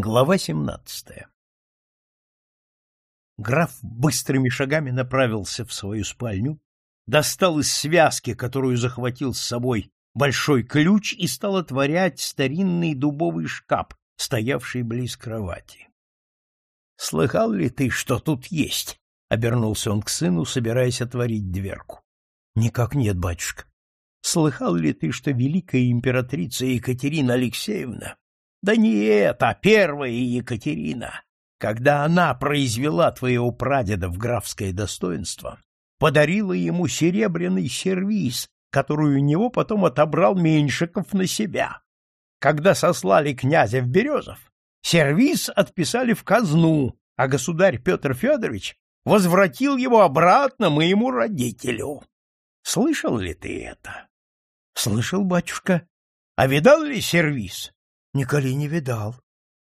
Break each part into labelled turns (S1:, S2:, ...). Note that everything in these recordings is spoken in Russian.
S1: Глава семнадцатая Граф быстрыми шагами направился в свою спальню, достал из связки, которую захватил с собой, большой ключ и стал отворять старинный дубовый шкаф, стоявший близ кровати. — Слыхал ли ты, что тут есть? — обернулся он к сыну, собираясь отворить дверку. — Никак нет, батюшка. Слыхал ли ты, что великая императрица Екатерина Алексеевна да не это, а первая Екатерина. Когда она произвела твоего прадеда в графское достоинство, подарила ему серебряный сервиз, который у него потом отобрал Меньшиков на себя. Когда сослали князя в Березов, сервиз отписали в казну, а государь Петр Федорович возвратил его обратно моему родителю. Слышал ли ты это? — Слышал, батюшка. — А видал ли сервиз? Николи не видал.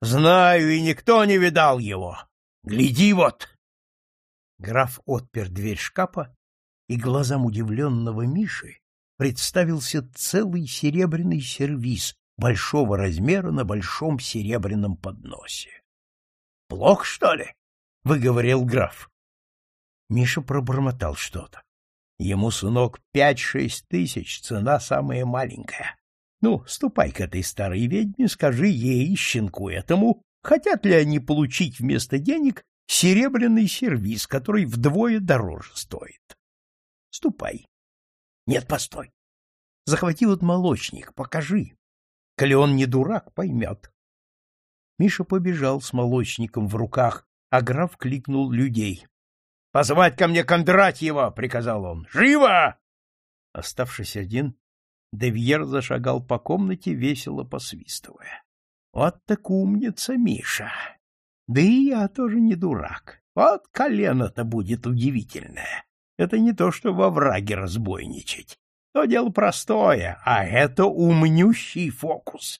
S1: Знаю, и никто не видал его. Гляди вот. Граф отпер дверь шкафа, и глазам удивленного Миши представился целый серебряный сервиз большого размера на большом серебряном подносе. — Плохо, что ли? — выговорил граф. Миша пробормотал что-то. Ему, сынок, пять-шесть тысяч, цена самая маленькая. Ну, ступай к этой старой ведьме, скажи ей, щенку этому, хотят ли они получить вместо денег серебряный сервиз, который вдвое дороже стоит. Ступай. Нет, постой. Захвати вот молочник, покажи. Коли он не дурак, поймет. Миша побежал с молочником в руках, а граф кликнул людей. — Позвать ко мне Кондратьева! — приказал он. — Живо! Оставшись один, Девьер зашагал по комнате, весело посвистывая. — Вот так умница, Миша! Да и я тоже не дурак. Вот колено-то будет удивительное. Это не то, что во враге разбойничать. То дело простое, а это умнющий фокус.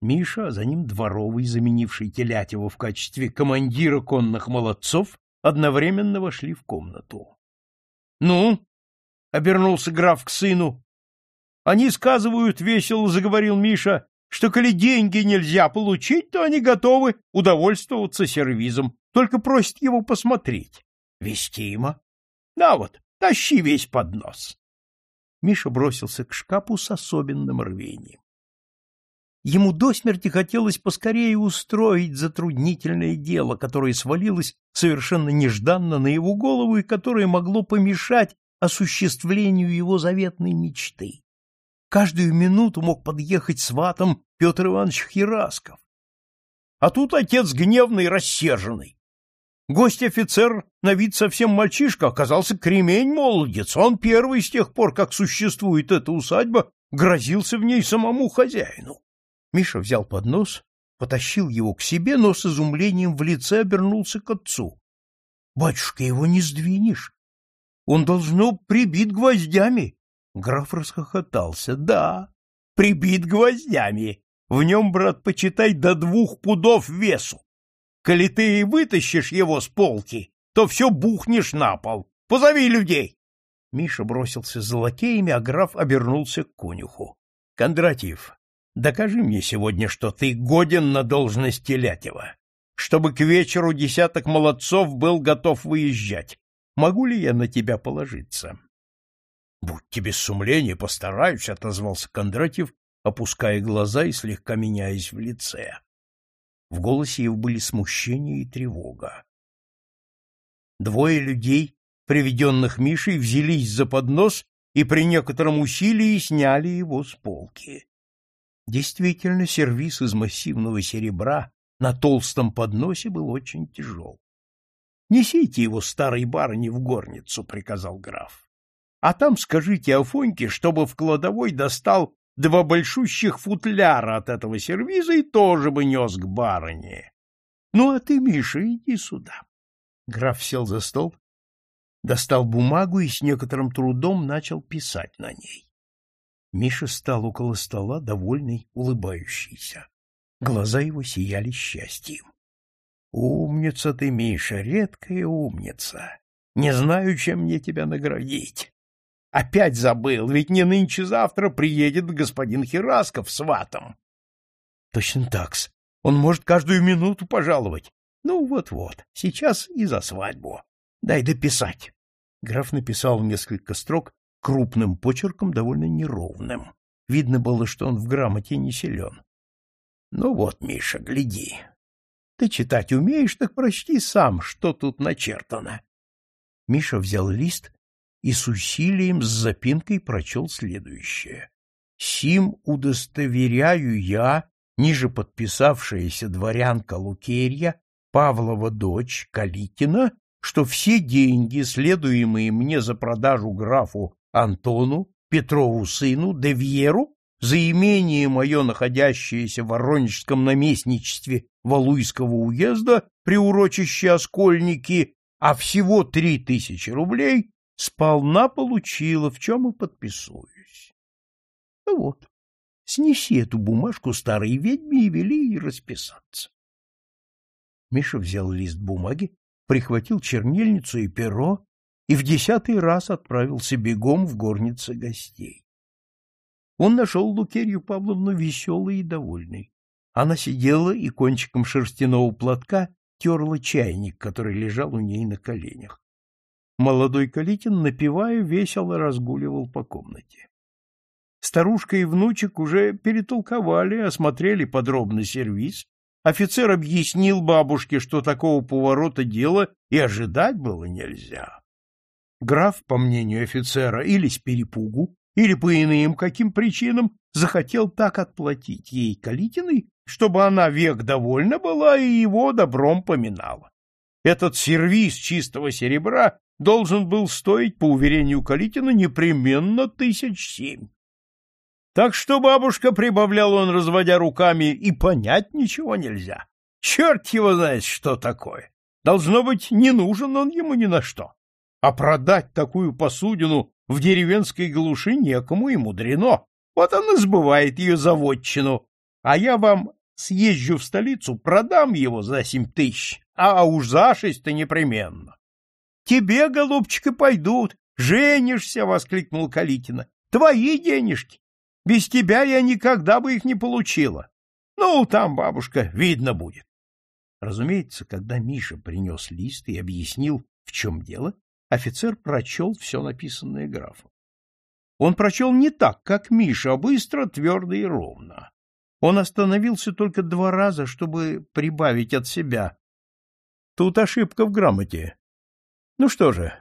S1: Миша, за ним дворовый, заменивший Телятьева в качестве командира конных молодцов, одновременно вошли в комнату. — Ну? — обернулся граф к сыну. Они сказывают, — весело заговорил Миша, — что коли деньги нельзя получить, то они готовы удовольствоваться сервизом, только просят его посмотреть. Вестимо. На вот, тащи весь поднос. Миша бросился к шкафу с особенным рвением. Ему до смерти хотелось поскорее устроить затруднительное дело, которое свалилось совершенно нежданно на его голову и которое могло помешать осуществлению его заветной мечты. Каждую минуту мог подъехать сватом Петр Иванович Хирасков. А тут отец гневный, рассерженный. Гость-офицер, на вид совсем мальчишка, оказался кремень-молодец. Он первый с тех пор, как существует эта усадьба, грозился в ней самому хозяину. Миша взял поднос, потащил его к себе, но с изумлением в лице обернулся к отцу. — Батюшка, его не сдвинешь. Он, должно, прибит гвоздями. Граф расхохотался. Да, прибит гвоздями. В нем, брат, почитай, до двух пудов весу. Коли ты и вытащишь его с полки, то все бухнешь на пол. Позови людей. Миша бросился за лакеями, а граф обернулся к конюху. — Кондратьев, докажи мне сегодня, что ты годен на должность Телятева, чтобы к вечеру десяток молодцов был готов выезжать. Могу ли я на тебя положиться? — Будьте без сумления, постараюсь, — отозвался Кондратьев, опуская глаза и слегка меняясь в лице. В голосе его были смущение и тревога. Двое людей, приведенных Мишей, взялись за поднос и при некотором усилии сняли его с полки. Действительно, сервиз из массивного серебра на толстом подносе был очень тяжел. — Несите его старой барыне в горницу, — приказал граф. А там скажите Афоньке, чтобы в кладовой достал два большущих футляра от этого сервиза и тоже бы нес к барыне. Ну, а ты, Миша, иди сюда. Граф сел за стол, достал бумагу и с некоторым трудом начал писать на ней. Миша стал около стола, довольный, улыбающийся. Глаза его сияли счастьем. — Умница ты, Миша, редкая умница. Не знаю, чем мне тебя наградить. Опять забыл, ведь не нынче-завтра приедет господин Херасков с ватом. — Точно так-с. Он может каждую минуту пожаловать. Ну, вот-вот, сейчас и за свадьбу. Дай дописать. Граф написал несколько строк крупным почерком, довольно неровным. Видно было, что он в грамоте не силен. Ну вот, Миша, гляди. Ты читать умеешь, так прочти сам, что тут начертано. Миша взял лист и с усилием, с запинкой прочел следующее. «Сим удостоверяю я, ниже подписавшаяся дворянка Лукерья, Павлова дочь Калитина, что все деньги, следуемые мне за продажу графу Антону, Петрову сыну, Девьеру, за имение мое, находящееся в Воронежском наместничестве Валуйского уезда при урочище Оскольники, а всего три тысячи рублей, сполна получила, в чем и подписуюсь. Ну вот, снеси эту бумажку старой ведьме и вели ей расписаться. Миша взял лист бумаги, прихватил чернильницу и перо и в десятый раз отправился бегом в горнице гостей. Он нашел Лукерью Павловну веселой и довольной. Она сидела и кончиком шерстяного платка терла чайник, который лежал у ней на коленях. Молодой Калитин, напевая, весело разгуливал по комнате. Старушка и внучек уже перетолковали, осмотрели подробно сервиз. Офицер объяснил бабушке, что такого поворота дела и ожидать было нельзя. Граф, по мнению офицера, или с перепугу, или по иным каким причинам захотел так отплатить ей Калитиной, чтобы она век довольна была и его добром поминала. Этот сервиз чистого серебра должен был стоить, по уверению Калитина, непременно тысяч семь. Так что, бабушка, — прибавлял он, разводя руками, — и понять ничего нельзя. Черт его знает, что такое. Должно быть, не нужен он ему ни на что. А продать такую посудину в деревенской глуши некому и мудрено. Вот он и сбывает ее заводчину. А я вам съезжу в столицу, продам его за семь тысяч, а уж за шесть-то непременно. — Тебе, голубчик, и пойдут. Женишься, — воскликнул Калитина. — Твои денежки. Без тебя я никогда бы их не получила. Ну, там, бабушка, видно будет. Разумеется, когда Миша принес лист и объяснил, в чем дело, офицер прочел все написанное графом. Он прочел не так, как Миша, а быстро, твердо и ровно. Он остановился только два раза, чтобы прибавить от себя. Тут ошибка в грамоте. Ну что же,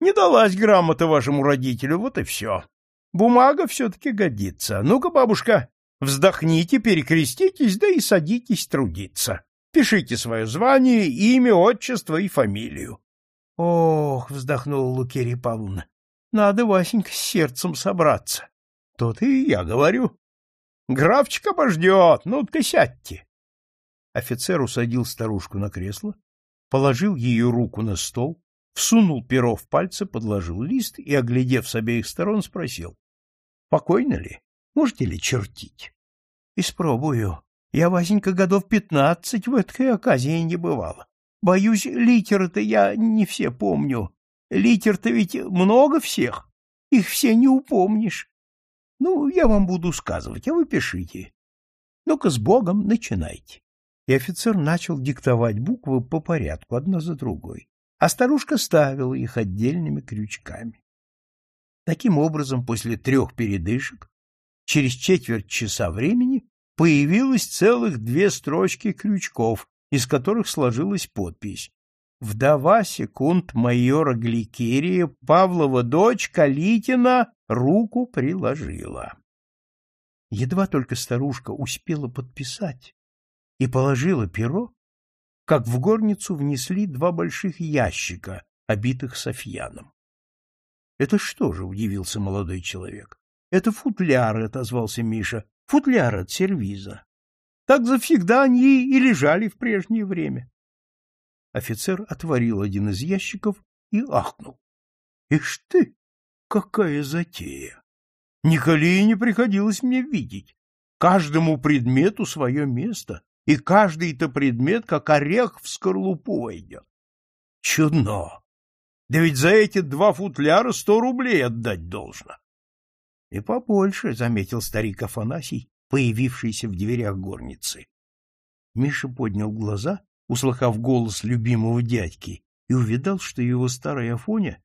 S1: не далась грамота вашему родителю, вот и все. Бумага все-таки годится. Ну-ка, бабушка, вздохните, перекреститесь, да и садитесь трудиться. Пишите свое звание, имя, отчество и фамилию. Ох, вздохнула Лукерия Павловна, надо, Васенька, с сердцем собраться. Тут и я говорю. Графчик обождет, ну-ка сядьте. Офицер усадил старушку на кресло, положил ее руку на стол, всунул перо в пальцы, подложил лист и, оглядев с обеих сторон, спросил. — Покойно ли? Можете ли чертить? — Испробую. Я, Васенька, годов пятнадцать в этой оказии не бывало. Боюсь, литер-то я не все помню. Литер-то ведь много всех. Их все не упомнишь. Ну, я вам буду сказывать, а вы пишите. Ну-ка, с Богом начинайте. И офицер начал диктовать буквы по порядку, одна за другой, а старушка ставила их отдельными крючками. Таким образом, после трех передышек, через четверть часа времени появилось целых две строчки крючков, из которых сложилась подпись «Вдова секунд майора Гликерия, Павлова дочь Калитина, руку приложила». Едва только старушка успела подписать и положила перо, как в горницу внесли два больших ящика, обитых софьяном. — Это что же? — удивился молодой человек. — Это футляры, — отозвался Миша. — Футляры от сервиза. Так завсегда они и лежали в прежнее время. Офицер отворил один из ящиков и ахнул. — Ишь ты, какая затея! Николи не приходилось мне видеть. Каждому предмету свое место, и каждый-то предмет, как орех в скорлупу войдет. Чудно! Да ведь за эти два футляра сто рублей отдать должно. — И побольше, — заметил старик Афанасий, появившийся в дверях горницы. Миша поднял глаза, услыхав голос любимого дядьки, и увидал, что его старая Афоня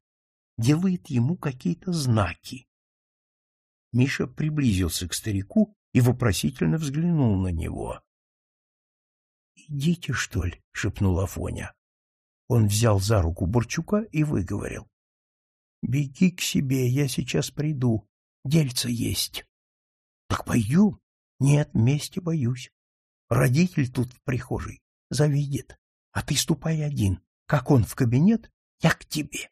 S1: делает ему какие-то знаки. Миша приблизился к старику и вопросительно взглянул на него. — Идите, что ли? — шепнул Афоня. Он взял за руку Бурчука и выговорил. — Беги к себе, я сейчас приду. Дельца есть. — Так пойдем. — Нет, вместе боюсь. Родитель тут в прихожей. Завидит. А ты ступай один. Как он в кабинет, я к тебе.